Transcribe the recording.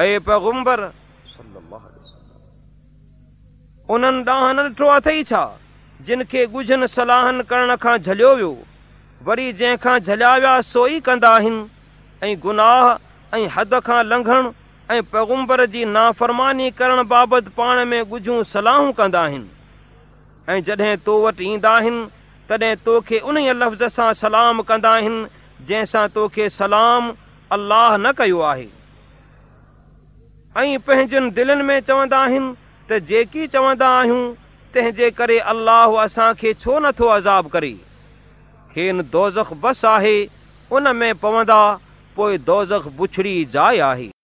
اے پیغمبر صلی اللہ علیہ وسلم انن ڈاہن ڈٹھو اتھئی چھا جن کے گجن صلاحن کرن کھا جھلیو ویو وری جن کھا جھلیاویا سوئی کنداہن این گناہ این حد کھا لنگھن این پیغمبر جی نافرمانی کرن بابت پان میں گجوں صلاحوں کنداہن این جڑھیں تو وٹ ایندہن تڑھیں تو کے انہی لفظ سا سلام کنداہن جیسا تو کے سلام اللہ نہ کیو آہی ऐं पंहिंजनि दिलनि में चवंदा आहिनि त जेकी चवंदा आहियूं तंहिंजे करे अलाह असांखे छो नथो अज़ाब करे खे दोज़ख बस आहे उन में पवंदा पोइ दोज़ख बुछड़ी जाइ आहे